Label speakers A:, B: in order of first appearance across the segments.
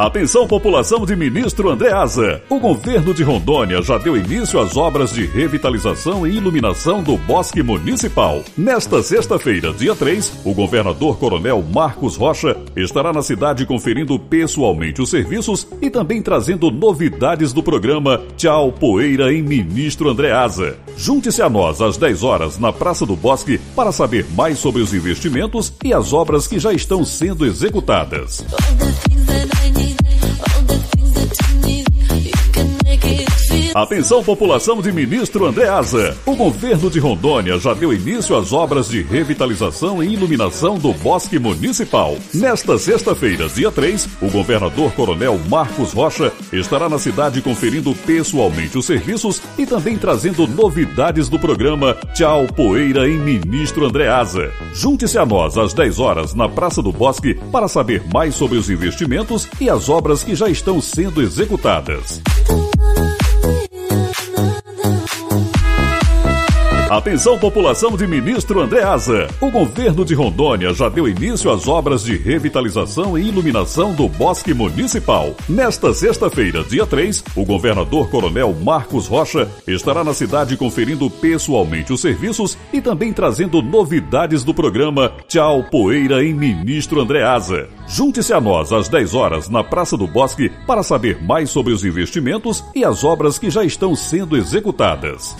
A: Atenção população de Ministro Andreasa. O governo de Rondônia já deu início às obras de revitalização e iluminação do Bosque Municipal. Nesta sexta-feira, dia 3, o governador Coronel Marcos Rocha estará na cidade conferindo pessoalmente os serviços e também trazendo novidades do programa Tchau Poeira em Ministro Andreasa. Junte-se a nós às 10 horas na Praça do Bosque para saber mais sobre os investimentos e as obras que já estão sendo executadas. all the Atenção população de Ministro Andreasa. O governo de Rondônia já deu início às obras de revitalização e iluminação do Bosque Municipal. Nesta sexta-feira, dia 3, o governador Coronel Marcos Rocha estará na cidade conferindo pessoalmente os serviços e também trazendo novidades do programa Tchau Poeira em Ministro Andreasa. Junte-se a nós às 10 horas na Praça do Bosque para saber mais sobre os investimentos e as obras que já estão sendo executadas. Atenção população de Ministro Andreasa. O governo de Rondônia já deu início às obras de revitalização e iluminação do Bosque Municipal. Nesta sexta-feira, dia 3, o governador Coronel Marcos Rocha estará na cidade conferindo pessoalmente os serviços e também trazendo novidades do programa Tchau Poeira em Ministro Andreasa. Junte-se a nós às 10 horas na Praça do Bosque para saber mais sobre os investimentos e as obras que já estão sendo executadas.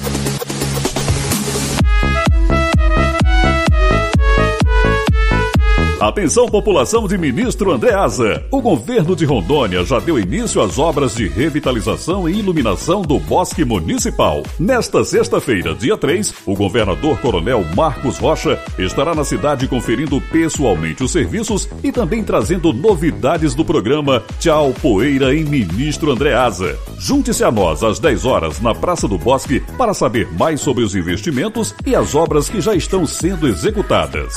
A: Atenção população de Ministro Andreasa. O governo de Rondônia já deu início às obras de revitalização e iluminação do Bosque Municipal. Nesta sexta-feira, dia 3, o governador Coronel Marcos Rocha estará na cidade conferindo pessoalmente os serviços e também trazendo novidades do programa Tchau Poeira em Ministro Andreasa. Junte-se a nós às 10 horas na Praça do Bosque para saber mais sobre os investimentos e as obras que já estão sendo executadas.